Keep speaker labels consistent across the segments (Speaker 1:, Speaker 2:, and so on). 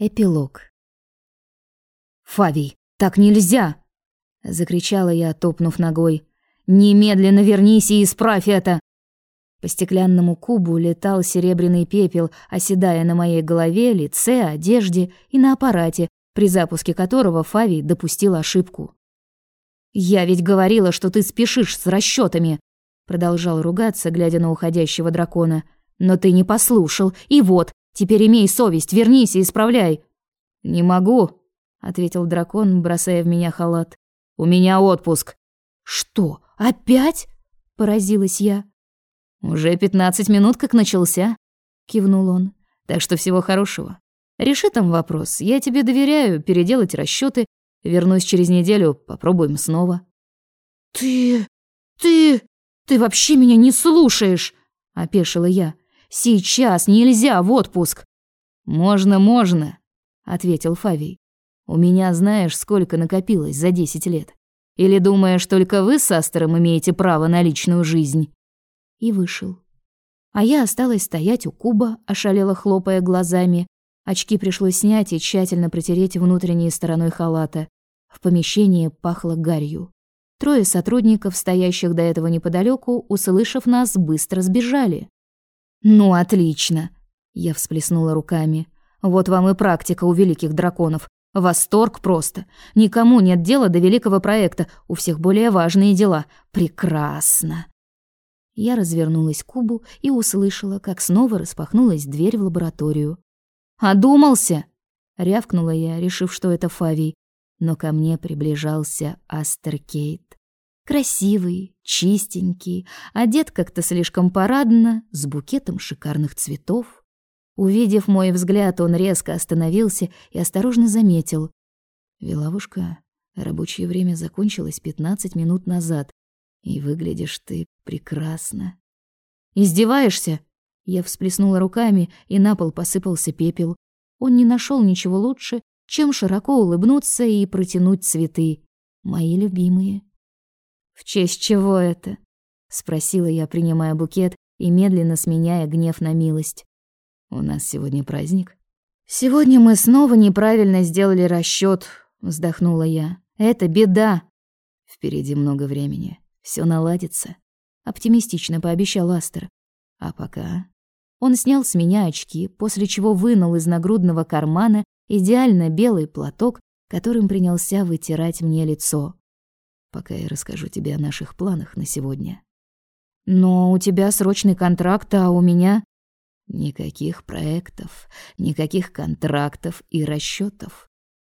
Speaker 1: Эпилог. «Фавий, так нельзя!» — закричала я, топнув ногой. «Немедленно вернись и исправь это!» По стеклянному кубу летал серебряный пепел, оседая на моей голове, лице, одежде и на аппарате, при запуске которого Фавий допустил ошибку. «Я ведь говорила, что ты спешишь с расчетами, продолжал ругаться, глядя на уходящего дракона. «Но ты не послушал, и вот, Теперь имей совесть, вернись и исправляй. Не могу, ответил дракон, бросая в меня халат. У меня отпуск. Что? Опять? поразилась я. Уже пятнадцать минут как начался, кивнул он. Так что всего хорошего. Реши там вопрос. Я тебе доверяю, переделать расчеты. Вернусь через неделю, попробуем снова. Ты ты ты вообще меня не слушаешь, опешила я. Сейчас нельзя в отпуск. Можно, можно, ответил Фавий. У меня, знаешь, сколько накопилось за десять лет. Или думаешь, только вы с Астером имеете право на личную жизнь? И вышел. А я осталась стоять у куба, ошалела хлопая глазами. Очки пришлось снять и тщательно протереть внутренней стороной халата. В помещении пахло гарью. Трое сотрудников, стоящих до этого неподалеку, услышав нас, быстро сбежали. «Ну, отлично!» Я всплеснула руками. «Вот вам и практика у великих драконов. Восторг просто. Никому нет дела до великого проекта, у всех более важные дела. Прекрасно!» Я развернулась к кубу и услышала, как снова распахнулась дверь в лабораторию. «Одумался!» — рявкнула я, решив, что это Фавий. Но ко мне приближался Астеркейт. Красивый, чистенький, одет как-то слишком парадно, с букетом шикарных цветов. Увидев мой взгляд, он резко остановился и осторожно заметил. «Вилавушка, рабочее время закончилось пятнадцать минут назад, и выглядишь ты прекрасно». «Издеваешься?» Я всплеснула руками, и на пол посыпался пепел. Он не нашел ничего лучше, чем широко улыбнуться и протянуть цветы. Мои любимые. «В честь чего это?» — спросила я, принимая букет и медленно сменяя гнев на милость. «У нас сегодня праздник?» «Сегодня мы снова неправильно сделали расчет, вздохнула я. «Это беда!» «Впереди много времени. Все наладится», — оптимистично пообещал Астер. «А пока...» Он снял с меня очки, после чего вынул из нагрудного кармана идеально белый платок, которым принялся вытирать мне лицо пока я расскажу тебе о наших планах на сегодня. Но у тебя срочный контракт, а у меня никаких проектов, никаких контрактов и расчетов.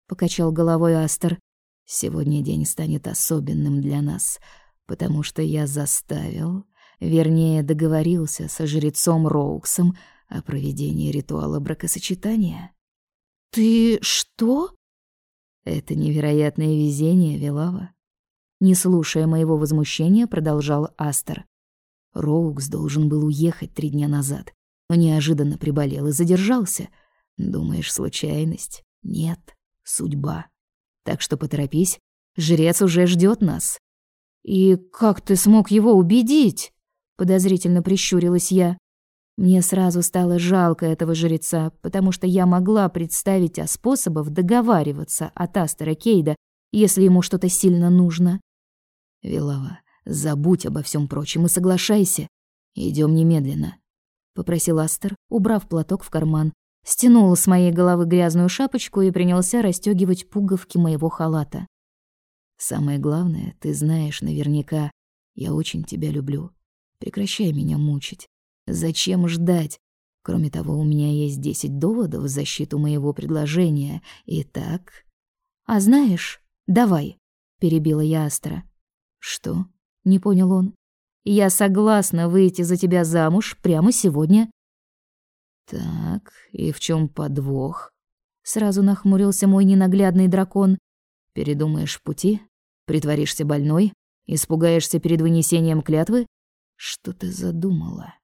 Speaker 1: Покачал головой Астер. Сегодня день станет особенным для нас, потому что я заставил, вернее, договорился со жрецом Роуксом о проведении ритуала бракосочетания. Ты что? Это невероятное везение, Велава. Не слушая моего возмущения, продолжал Астер. Роукс должен был уехать три дня назад, но неожиданно приболел и задержался. Думаешь, случайность? Нет, судьба. Так что поторопись, жрец уже ждет нас. И как ты смог его убедить? Подозрительно прищурилась я. Мне сразу стало жалко этого жреца, потому что я могла представить о способах договариваться от Астера Кейда, если ему что-то сильно нужно. Вилава, забудь обо всем прочем и соглашайся. Идем немедленно, попросил Астер, убрав платок в карман. Стянул с моей головы грязную шапочку и принялся расстегивать пуговки моего халата. Самое главное, ты знаешь наверняка, я очень тебя люблю. Прекращай меня мучить. Зачем ждать? Кроме того, у меня есть десять доводов в защиту моего предложения. Итак, а знаешь, давай, перебила я Астра. «Что?» — не понял он. «Я согласна выйти за тебя замуж прямо сегодня». «Так, и в чем подвох?» Сразу нахмурился мой ненаглядный дракон. «Передумаешь пути? Притворишься больной? Испугаешься перед вынесением клятвы? Что ты задумала?»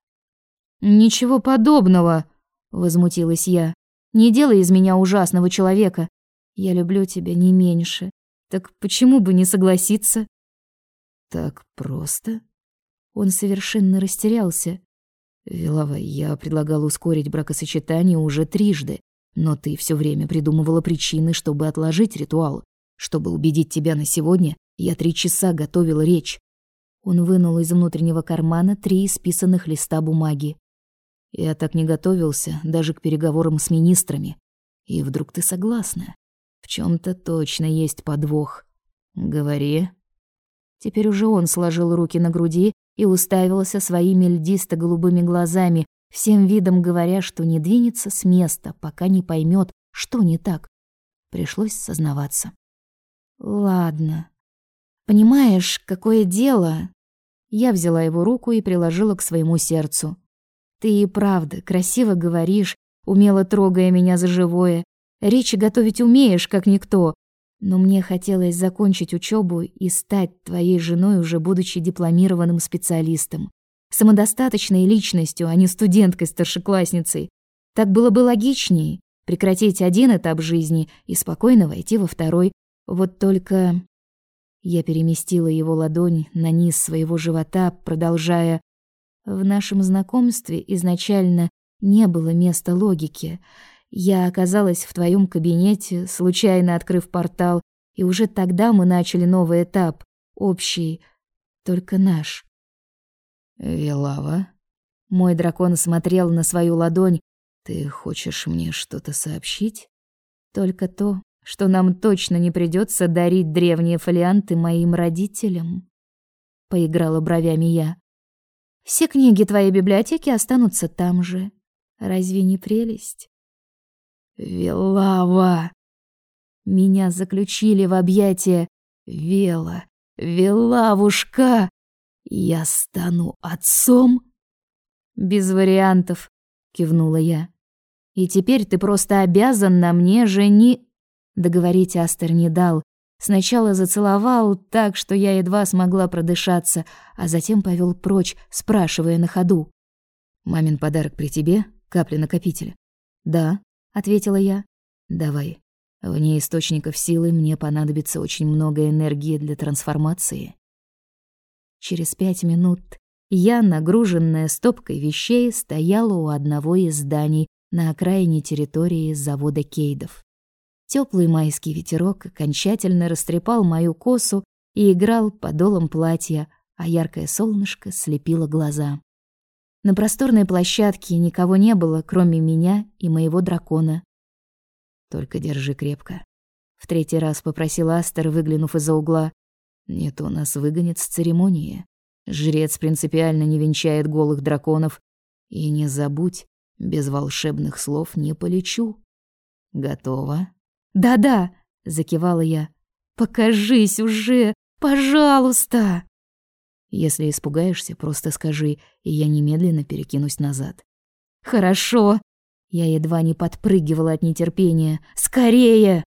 Speaker 1: «Ничего подобного!» — возмутилась я. «Не делай из меня ужасного человека. Я люблю тебя не меньше. Так почему бы не согласиться?» Так просто? Он совершенно растерялся. Вилова, я предлагал ускорить бракосочетание уже трижды. Но ты все время придумывала причины, чтобы отложить ритуал. Чтобы убедить тебя на сегодня, я три часа готовила речь. Он вынул из внутреннего кармана три исписанных листа бумаги. Я так не готовился даже к переговорам с министрами. И вдруг ты согласна? В чем то точно есть подвох. Говори. Теперь уже он сложил руки на груди и уставился своими льдисто-голубыми глазами, всем видом говоря, что не двинется с места, пока не поймет, что не так. Пришлось сознаваться. Ладно. Понимаешь, какое дело? Я взяла его руку и приложила к своему сердцу. Ты и правда красиво говоришь, умело трогая меня за живое. Речи готовить умеешь, как никто. Но мне хотелось закончить учебу и стать твоей женой, уже будучи дипломированным специалистом самодостаточной личностью, а не студенткой-старшеклассницей. Так было бы логичнее прекратить один этап жизни и спокойно войти во второй. Вот только я переместила его ладонь на низ своего живота, продолжая: "В нашем знакомстве изначально не было места логике. Я оказалась в твоем кабинете, случайно открыв портал, и уже тогда мы начали новый этап, общий, только наш.
Speaker 2: «Велава?»
Speaker 1: Мой дракон смотрел на свою ладонь.
Speaker 2: «Ты хочешь мне что-то сообщить?»
Speaker 1: «Только то, что нам точно не придется дарить древние фолианты моим родителям», — поиграла бровями я. «Все книги твоей библиотеки останутся там же. Разве не прелесть?»
Speaker 2: «Велава!»
Speaker 1: Меня заключили в объятия. «Вела! Велавушка!» «Я стану отцом?» «Без вариантов», — кивнула я. «И теперь ты просто обязан на мне жени...» Договорить Астер не дал. Сначала зацеловал так, что я едва смогла продышаться, а затем повел прочь, спрашивая на ходу.
Speaker 2: «Мамин подарок при тебе? Капли накопителя?»
Speaker 1: «Да», — ответила я.
Speaker 2: «Давай. Вне источников силы мне понадобится очень много энергии для трансформации.
Speaker 1: Через пять минут я, нагруженная стопкой вещей, стояла у одного из зданий на окраине территории завода Кейдов. Теплый майский ветерок окончательно растрепал мою косу и играл подолом платья, а яркое солнышко слепило глаза. На просторной площадке никого не было, кроме меня и моего дракона.
Speaker 2: «Только держи крепко», —
Speaker 1: в третий раз попросил Астер, выглянув из-за угла.
Speaker 2: Не то нас выгонят с церемонии. Жрец принципиально не венчает голых драконов. И не забудь, без волшебных слов не полечу. Готово?
Speaker 1: Да-да, закивала я. Покажись уже, пожалуйста.
Speaker 2: Если испугаешься, просто скажи, и я немедленно перекинусь назад.
Speaker 1: Хорошо. Я едва не подпрыгивала от нетерпения. Скорее!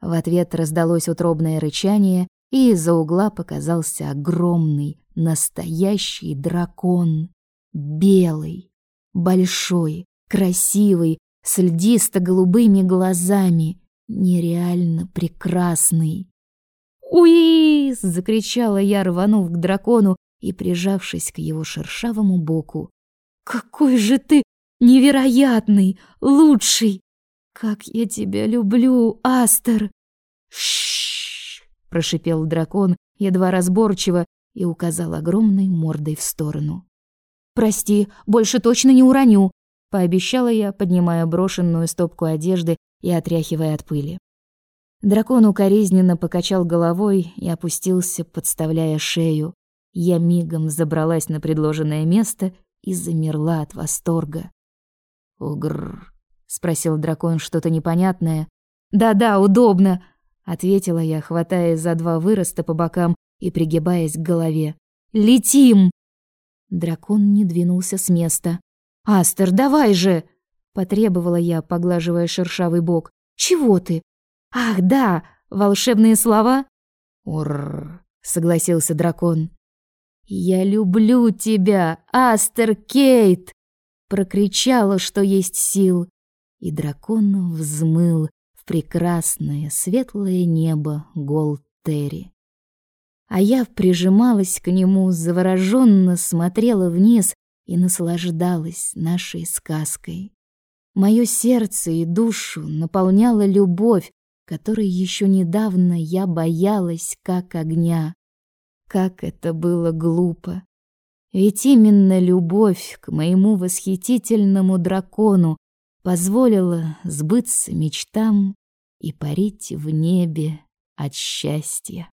Speaker 1: В ответ раздалось утробное рычание, и из-за угла показался огромный, настоящий дракон. Белый, большой, красивый, с льдисто-голубыми глазами, нереально прекрасный. «Уи!» — закричала я, рванув к дракону и прижавшись к его шершавому боку. «Какой же ты невероятный, лучший! Как я тебя люблю, Астер!» «Ш прошипел дракон едва разборчиво и указал огромной мордой в сторону. Прости, больше точно не уроню, пообещала я, поднимая брошенную стопку одежды и отряхивая от пыли. Дракон укоризненно покачал головой и опустился, подставляя шею. Я мигом забралась на предложенное место и замерла от восторга.
Speaker 2: «Угрр», —
Speaker 1: спросил дракон что-то непонятное. «Да-да, удобно», ответила я, хватая за два выроста по бокам и пригибаясь к голове. Летим. Дракон не двинулся с места. Астер, давай же, потребовала я, поглаживая шершавый бок. Чего ты? Ах, да, волшебные слова.
Speaker 2: Ур,
Speaker 1: согласился дракон. Я люблю тебя, Астер Кейт, прокричала, что есть сил, и дракон взмыл, прекрасное светлое небо Голтери. А я прижималась к нему, завороженно смотрела вниз и наслаждалась нашей сказкой. Моё сердце и душу наполняла любовь, которой еще недавно я боялась как огня. Как это было глупо. Ведь именно любовь к моему восхитительному дракону позволила сбыться мечтам и парить в небе от счастья.